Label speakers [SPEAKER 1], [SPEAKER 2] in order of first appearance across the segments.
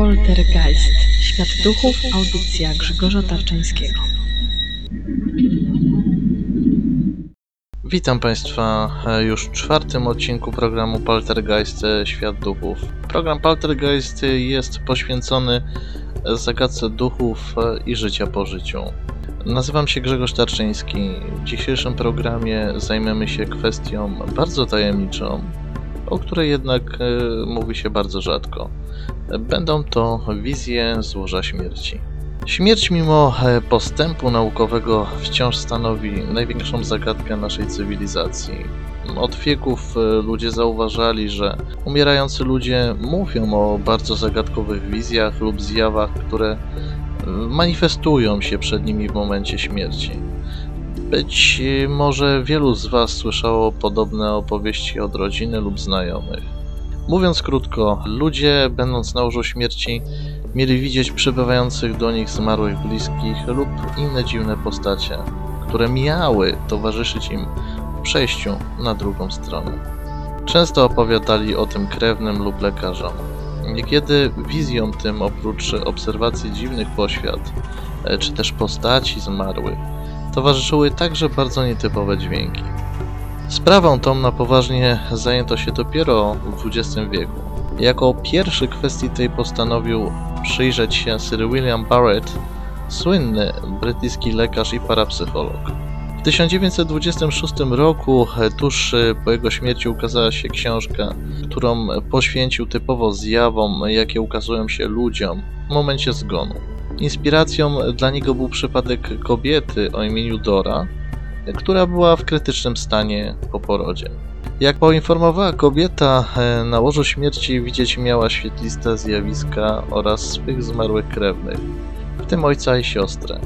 [SPEAKER 1] Poltergeist. Świat duchów. Audycja Grzegorza Tarczyńskiego.
[SPEAKER 2] Witam Państwa e, już w czwartym odcinku programu Poltergeist e, Świat Duchów. Program Poltergeist jest poświęcony zagadce duchów e, i życia po życiu. Nazywam się Grzegorz Tarczyński. W dzisiejszym programie zajmiemy się kwestią bardzo tajemniczą, o której jednak mówi się bardzo rzadko. Będą to wizje złoża śmierci. Śmierć mimo postępu naukowego wciąż stanowi największą zagadkę naszej cywilizacji. Od wieków ludzie zauważali, że umierający ludzie mówią o bardzo zagadkowych wizjach lub zjawach, które manifestują się przed nimi w momencie śmierci. Być może wielu z Was słyszało podobne opowieści od rodziny lub znajomych. Mówiąc krótko, ludzie, będąc na łożu śmierci, mieli widzieć przybywających do nich zmarłych bliskich lub inne dziwne postacie, które miały towarzyszyć im w przejściu na drugą stronę. Często opowiadali o tym krewnym lub lekarzom. Niekiedy wizją tym, oprócz obserwacji dziwnych poświat, czy też postaci zmarłych, towarzyszyły także bardzo nietypowe dźwięki. Sprawą tą na poważnie zajęto się dopiero w XX wieku. Jako pierwszy kwestii tej postanowił przyjrzeć się Sir William Barrett, słynny brytyjski lekarz i parapsycholog. W 1926 roku, tuż po jego śmierci, ukazała się książka, którą poświęcił typowo zjawom, jakie ukazują się ludziom w momencie zgonu. Inspiracją dla niego był przypadek kobiety o imieniu Dora, która była w krytycznym stanie po porodzie. Jak poinformowała kobieta, na łożu śmierci widzieć miała świetliste zjawiska oraz swych zmarłych krewnych, w tym ojca i siostrę.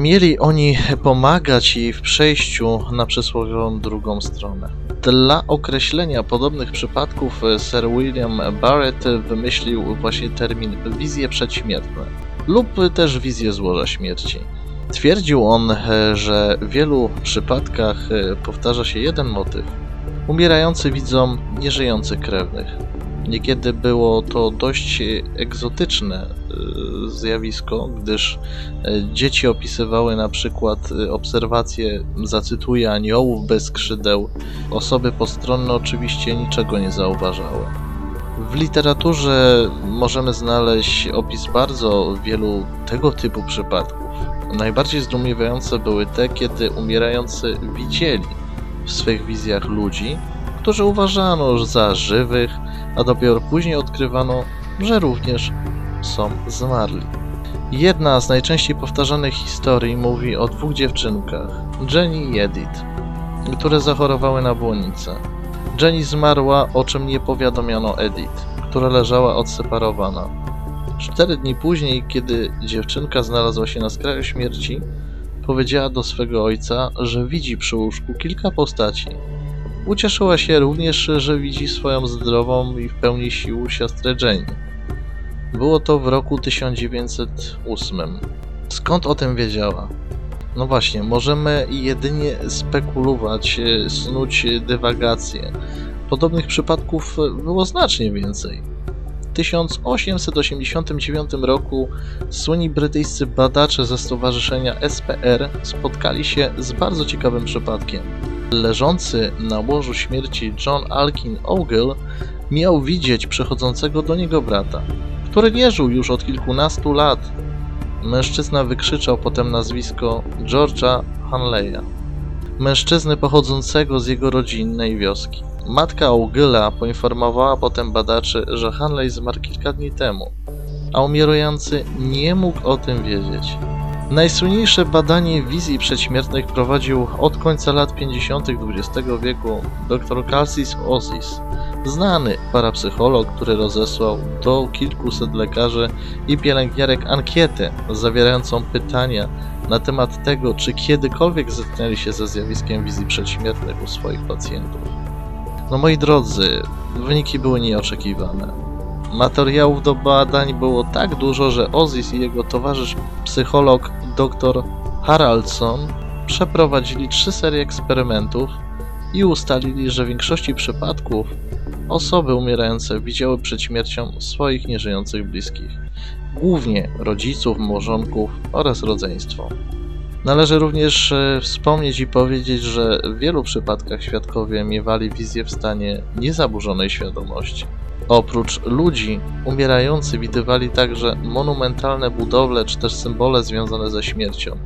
[SPEAKER 2] Mieli oni pomagać jej w przejściu na przysłowiową drugą stronę. Dla określenia podobnych przypadków Sir William Barrett wymyślił właśnie termin wizje przedśmiertne lub też wizje złoża śmierci. Twierdził on, że w wielu przypadkach powtarza się jeden motyw. Umierający widzą nieżyjących krewnych. Niekiedy było to dość egzotyczne zjawisko, gdyż dzieci opisywały na przykład obserwacje, zacytuję, aniołów bez skrzydeł. Osoby postronne oczywiście niczego nie zauważały. W literaturze możemy znaleźć opis bardzo wielu tego typu przypadków. Najbardziej zdumiewające były te, kiedy umierający widzieli w swych wizjach ludzi, którzy uważano za żywych, a dopiero później odkrywano, że również są zmarli. Jedna z najczęściej powtarzanych historii mówi o dwóch dziewczynkach, Jenny i Edith, które zachorowały na błonicę. Jenny zmarła, o czym nie powiadomiono Edith, która leżała odseparowana. Cztery dni później, kiedy dziewczynka znalazła się na skraju śmierci, powiedziała do swego ojca, że widzi przy łóżku kilka postaci. Ucieszyła się również, że widzi swoją zdrową i w pełni sił siostrę Jenny. Było to w roku 1908. Skąd o tym wiedziała? No właśnie, możemy jedynie spekulować, snuć dywagacje. Podobnych przypadków było znacznie więcej. W 1889 roku słynni brytyjscy badacze ze stowarzyszenia SPR spotkali się z bardzo ciekawym przypadkiem. Leżący na łożu śmierci John Alkin Ogle miał widzieć przechodzącego do niego brata, który nie żył już od kilkunastu lat. Mężczyzna wykrzyczał potem nazwisko George'a Hanleya, mężczyzny pochodzącego z jego rodzinnej wioski. Matka Augila poinformowała potem badaczy, że Hanley zmarł kilka dni temu, a umierający nie mógł o tym wiedzieć. Najsłynniejsze badanie wizji przedśmiertnych prowadził od końca lat 50. XX wieku dr Calcis Ozis, znany parapsycholog, który rozesłał do kilkuset lekarzy i pielęgniarek ankietę zawierającą pytania na temat tego, czy kiedykolwiek zetknęli się ze zjawiskiem wizji przedśmiertnych u swoich pacjentów. No moi drodzy, wyniki były nieoczekiwane. Materiałów do badań było tak dużo, że Ozis i jego towarzysz psycholog dr Haraldson przeprowadzili trzy serie eksperymentów i ustalili, że w większości przypadków osoby umierające widziały przed śmiercią swoich nieżyjących bliskich, głównie rodziców, małżonków oraz rodzeństwo. Należy również e, wspomnieć i powiedzieć, że w wielu przypadkach świadkowie miewali wizję w stanie niezaburzonej świadomości. Oprócz ludzi, umierający widywali także monumentalne budowle czy też symbole związane ze śmiercią.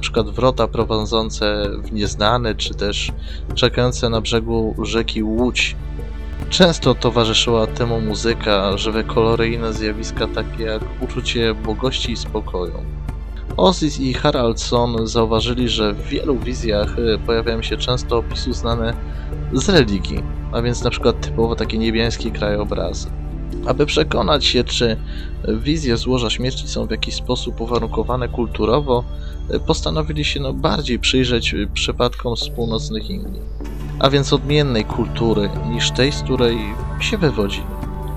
[SPEAKER 2] Przykład wrota prowadzące w nieznane, czy też czekające na brzegu rzeki Łódź. Często towarzyszyła temu muzyka, żywe koloryjne zjawiska takie jak uczucie błogości i spokoju. Osis i Haraldson zauważyli, że w wielu wizjach y, pojawiają się często opisy znane z religii, a więc na przykład typowo takie niebieskie krajobrazy. Aby przekonać się, czy wizje złoża śmierci są w jakiś sposób uwarunkowane kulturowo, y, postanowili się no bardziej przyjrzeć y, przypadkom z północnych Indii, a więc odmiennej kultury niż tej, z której się wywodzili.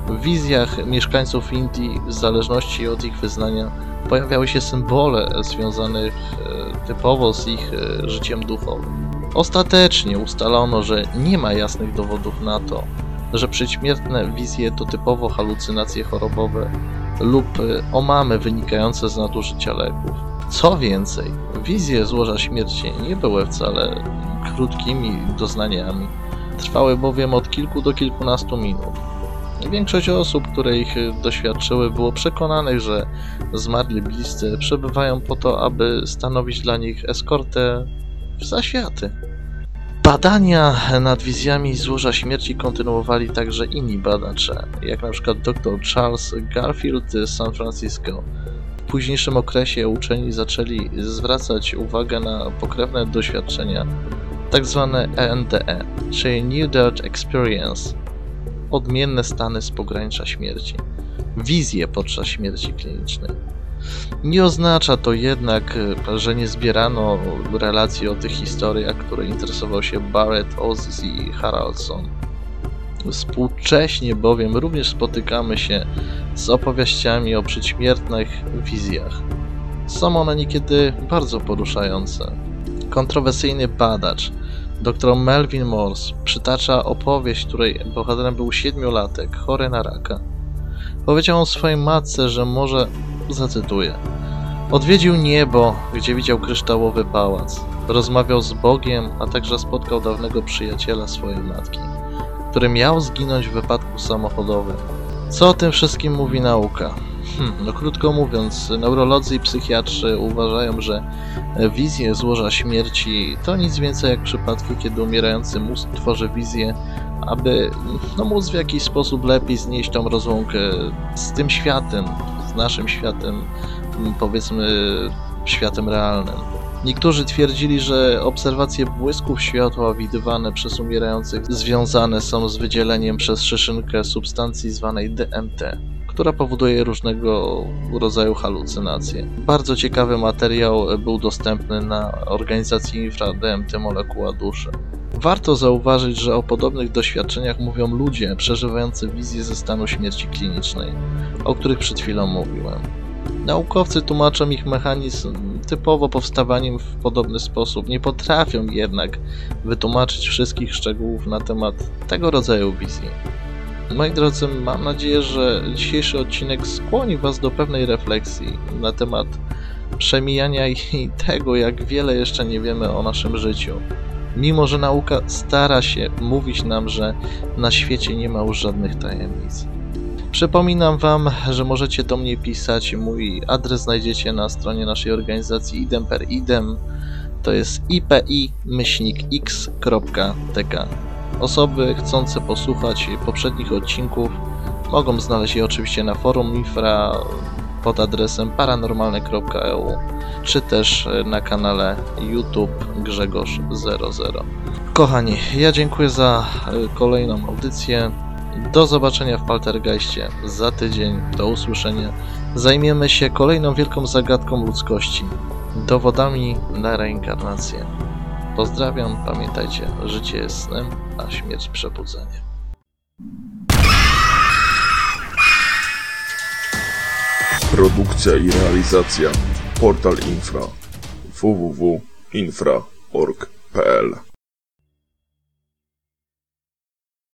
[SPEAKER 2] W wizjach mieszkańców Indii, w zależności od ich wyznania, pojawiały się symbole związanych e, typowo z ich e, życiem duchowym. Ostatecznie ustalono, że nie ma jasnych dowodów na to, że przedśmiertne wizje to typowo halucynacje chorobowe lub e, omamy wynikające z nadużycia leków. Co więcej, wizje złoża śmierci nie były wcale krótkimi doznaniami. Trwały bowiem od kilku do kilkunastu minut. Większość osób, które ich doświadczyły, było przekonanych, że zmarli bliscy przebywają po to, aby stanowić dla nich eskortę w zaświaty. Badania nad wizjami złoża śmierci kontynuowali także inni badacze, jak na przykład dr Charles Garfield z San Francisco. W późniejszym okresie uczeni zaczęli zwracać uwagę na pokrewne doświadczenia, tak zwane ENDE, czyli New Death Experience, odmienne stany z pogranicza śmierci, wizje podczas śmierci klinicznej. Nie oznacza to jednak, że nie zbierano relacji o tych historiach, które interesował się Barrett, Ozzy i Haraldson. Współcześnie bowiem również spotykamy się z opowieściami o przedśmiertnych wizjach. Są one niekiedy bardzo poruszające. Kontrowersyjny badacz Dr Melvin Morse przytacza opowieść, której bohaterem był siedmiolatek, chory na raka. Powiedział on swojej matce, że może, zacytuję, odwiedził niebo, gdzie widział kryształowy pałac, rozmawiał z Bogiem, a także spotkał dawnego przyjaciela swojej matki, który miał zginąć w wypadku samochodowym. Co o tym wszystkim mówi nauka? Hmm, no krótko mówiąc, neurolodzy i psychiatrzy uważają, że wizje złoża śmierci to nic więcej jak przypadki, kiedy umierający mózg tworzy wizję, aby no, móc w jakiś sposób lepiej znieść tą rozłąkę z tym światem, z naszym światem, powiedzmy światem realnym. Niektórzy twierdzili, że obserwacje błysków światła widywane przez umierających związane są z wydzieleniem przez szyszynkę substancji zwanej DMT która powoduje różnego rodzaju halucynacje. Bardzo ciekawy materiał był dostępny na organizacji InfraDMT Molekuła Duszy. Warto zauważyć, że o podobnych doświadczeniach mówią ludzie przeżywający wizję ze stanu śmierci klinicznej, o których przed chwilą mówiłem. Naukowcy tłumaczą ich mechanizm typowo powstawaniem w podobny sposób, nie potrafią jednak wytłumaczyć wszystkich szczegółów na temat tego rodzaju wizji. Moi drodzy, mam nadzieję, że dzisiejszy odcinek skłoni Was do pewnej refleksji na temat przemijania i tego, jak wiele jeszcze nie wiemy o naszym życiu. Mimo, że nauka stara się mówić nam, że na świecie nie ma już żadnych tajemnic. Przypominam Wam, że możecie do mnie pisać. Mój adres znajdziecie na stronie naszej organizacji idem per idem. To jest ipi-x.tk. Osoby chcące posłuchać poprzednich odcinków mogą znaleźć je oczywiście na forum Infra pod adresem paranormalne.eu czy też na kanale YouTube Grzegorz00. Kochani, ja dziękuję za kolejną audycję. Do zobaczenia w Paltergeistie za tydzień. Do usłyszenia. Zajmiemy się kolejną wielką zagadką ludzkości dowodami na reinkarnację. Pozdrawiam, pamiętajcie, życie jest snem, a śmierć przebudzeniem.
[SPEAKER 3] Produkcja i realizacja Portal Infra www.infra.org.pl